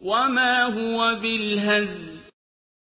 وَمَا هُوَ بِالْهَزْلِ